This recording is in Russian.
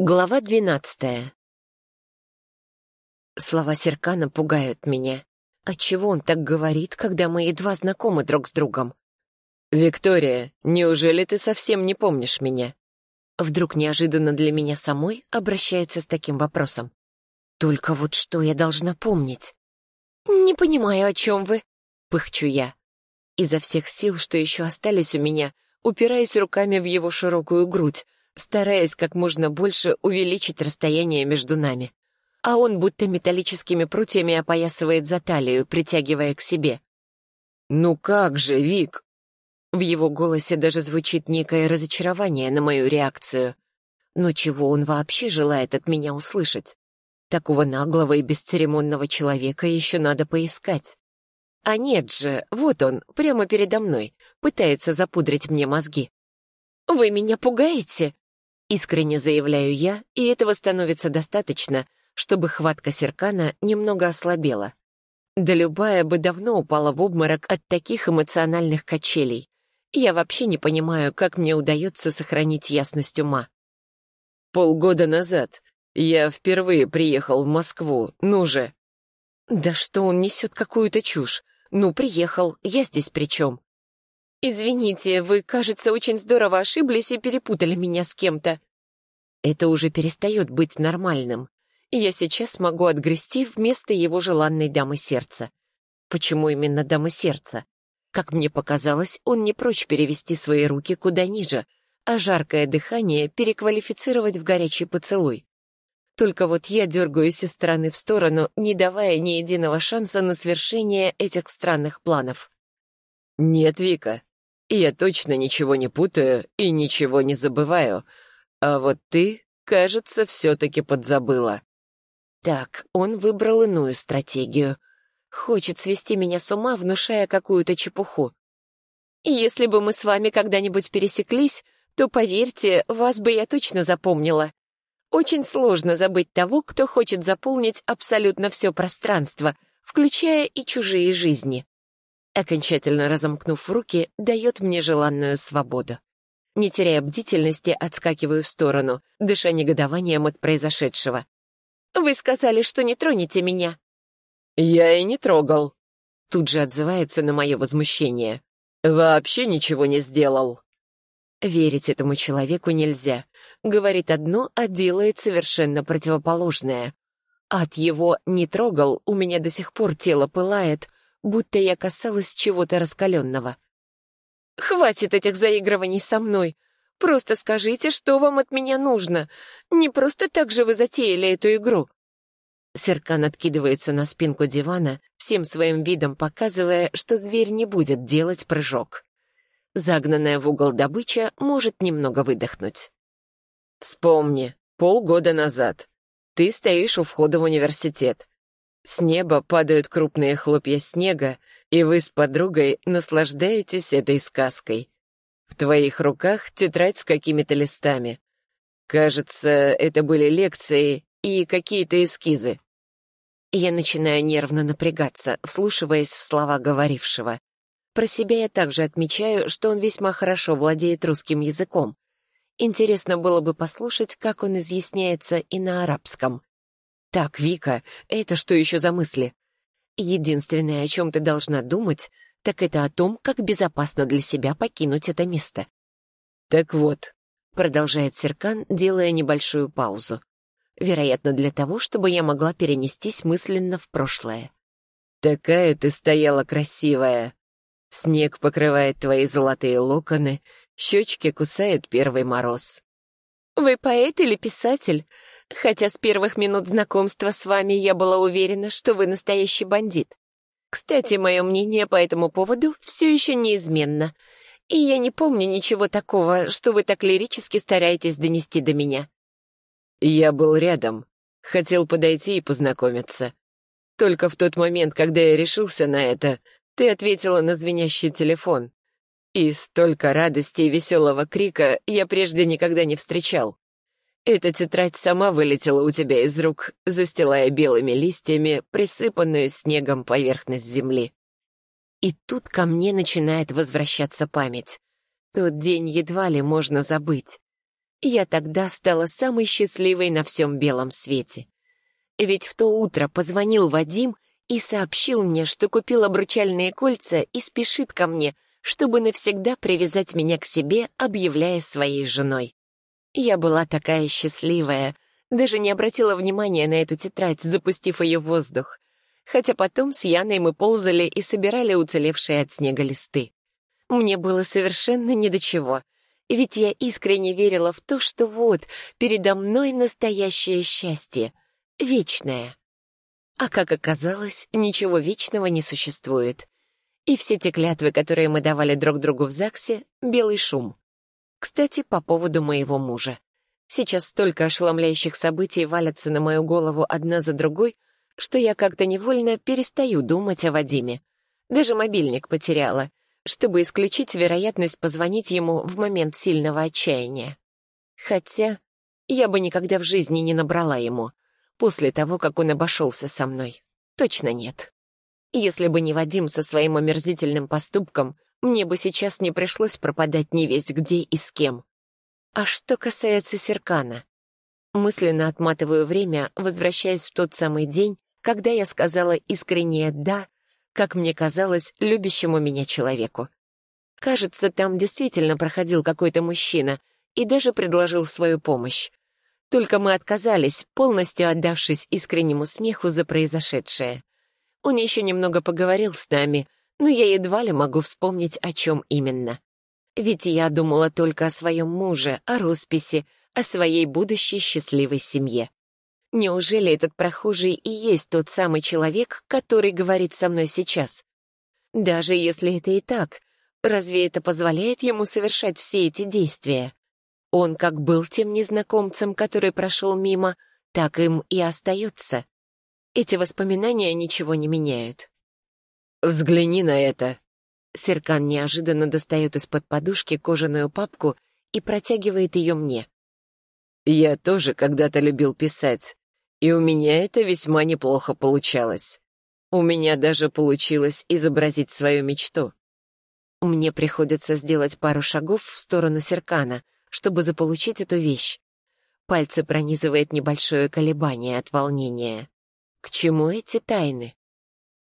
Глава двенадцатая. Слова Серкана пугают меня. Отчего он так говорит, когда мы едва знакомы друг с другом? «Виктория, неужели ты совсем не помнишь меня?» Вдруг неожиданно для меня самой обращается с таким вопросом. Только вот что я должна помнить? «Не понимаю, о чем вы», — пыхчу я. Изо всех сил, что еще остались у меня, упираясь руками в его широкую грудь, стараясь как можно больше увеличить расстояние между нами. А он будто металлическими прутьями опоясывает за талию, притягивая к себе. «Ну как же, Вик?» В его голосе даже звучит некое разочарование на мою реакцию. Но чего он вообще желает от меня услышать? Такого наглого и бесцеремонного человека еще надо поискать. А нет же, вот он, прямо передо мной, пытается запудрить мне мозги. «Вы меня пугаете?» Искренне заявляю я, и этого становится достаточно, чтобы хватка Серкана немного ослабела. Да любая бы давно упала в обморок от таких эмоциональных качелей. Я вообще не понимаю, как мне удается сохранить ясность ума. Полгода назад я впервые приехал в Москву, ну же. Да что он несет какую-то чушь? Ну, приехал, я здесь при чем? «Извините, вы, кажется, очень здорово ошиблись и перепутали меня с кем-то». Это уже перестает быть нормальным. Я сейчас могу отгрести вместо его желанной дамы сердца. Почему именно дамы сердца? Как мне показалось, он не прочь перевести свои руки куда ниже, а жаркое дыхание переквалифицировать в горячий поцелуй. Только вот я дергаюсь из стороны в сторону, не давая ни единого шанса на свершение этих странных планов. «Нет, Вика, я точно ничего не путаю и ничего не забываю. А вот ты, кажется, все-таки подзабыла. Так, он выбрал иную стратегию. Хочет свести меня с ума, внушая какую-то чепуху. Если бы мы с вами когда-нибудь пересеклись, то, поверьте, вас бы я точно запомнила. Очень сложно забыть того, кто хочет заполнить абсолютно все пространство, включая и чужие жизни окончательно разомкнув руки, дает мне желанную свободу. Не теряя бдительности, отскакиваю в сторону, дыша негодованием от произошедшего. «Вы сказали, что не тронете меня». «Я и не трогал», — тут же отзывается на мое возмущение. «Вообще ничего не сделал». Верить этому человеку нельзя. Говорит одно, а делает совершенно противоположное. От его «не трогал» у меня до сих пор тело пылает, будто я касалась чего-то раскаленного. «Хватит этих заигрываний со мной! Просто скажите, что вам от меня нужно! Не просто так же вы затеяли эту игру!» Серкан откидывается на спинку дивана, всем своим видом показывая, что зверь не будет делать прыжок. Загнанная в угол добыча может немного выдохнуть. «Вспомни, полгода назад. Ты стоишь у входа в университет. С неба падают крупные хлопья снега, и вы с подругой наслаждаетесь этой сказкой. В твоих руках тетрадь с какими-то листами. Кажется, это были лекции и какие-то эскизы. Я начинаю нервно напрягаться, вслушиваясь в слова говорившего. Про себя я также отмечаю, что он весьма хорошо владеет русским языком. Интересно было бы послушать, как он изъясняется и на арабском. Так, Вика, это что еще за мысли? Единственное, о чем ты должна думать, так это о том, как безопасно для себя покинуть это место. Так вот, продолжает Серкан, делая небольшую паузу. Вероятно, для того, чтобы я могла перенестись мысленно в прошлое. Такая ты стояла красивая. Снег покрывает твои золотые локоны, щечки кусает первый мороз. Вы поэт или писатель? Хотя с первых минут знакомства с вами я была уверена, что вы настоящий бандит. Кстати, мое мнение по этому поводу все еще неизменно. И я не помню ничего такого, что вы так лирически стараетесь донести до меня. Я был рядом. Хотел подойти и познакомиться. Только в тот момент, когда я решился на это, ты ответила на звенящий телефон. И столько радости и веселого крика я прежде никогда не встречал. Эта тетрадь сама вылетела у тебя из рук, застилая белыми листьями присыпанную снегом поверхность земли. И тут ко мне начинает возвращаться память. Тот день едва ли можно забыть. Я тогда стала самой счастливой на всем белом свете. Ведь в то утро позвонил Вадим и сообщил мне, что купил обручальные кольца и спешит ко мне, чтобы навсегда привязать меня к себе, объявляя своей женой. Я была такая счастливая, даже не обратила внимания на эту тетрадь, запустив ее в воздух. Хотя потом с Яной мы ползали и собирали уцелевшие от снега листы. Мне было совершенно ни до чего, ведь я искренне верила в то, что вот, передо мной настоящее счастье, вечное. А как оказалось, ничего вечного не существует. И все те клятвы, которые мы давали друг другу в ЗАГСе, — белый шум. Кстати, по поводу моего мужа. Сейчас столько ошеломляющих событий валятся на мою голову одна за другой, что я как-то невольно перестаю думать о Вадиме. Даже мобильник потеряла, чтобы исключить вероятность позвонить ему в момент сильного отчаяния. Хотя я бы никогда в жизни не набрала ему, после того, как он обошелся со мной. Точно нет. Если бы не Вадим со своим омерзительным поступком, мне бы сейчас не пришлось пропадать ни весть где и с кем. А что касается Серкана? Мысленно отматываю время, возвращаясь в тот самый день, когда я сказала искреннее «да», как мне казалось, любящему меня человеку. Кажется, там действительно проходил какой-то мужчина и даже предложил свою помощь. Только мы отказались, полностью отдавшись искреннему смеху за произошедшее. Он еще немного поговорил с нами, но я едва ли могу вспомнить, о чем именно. Ведь я думала только о своем муже, о росписи, о своей будущей счастливой семье. Неужели этот прохожий и есть тот самый человек, который говорит со мной сейчас? Даже если это и так, разве это позволяет ему совершать все эти действия? Он как был тем незнакомцем, который прошел мимо, так им и остается. Эти воспоминания ничего не меняют. «Взгляни на это», Серкан неожиданно достает из-под подушки кожаную папку и протягивает ее мне. «Я тоже когда-то любил писать, и у меня это весьма неплохо получалось. У меня даже получилось изобразить свою мечту». Мне приходится сделать пару шагов в сторону Серкана, чтобы заполучить эту вещь. Пальцы пронизывает небольшое колебание от волнения. К чему эти тайны?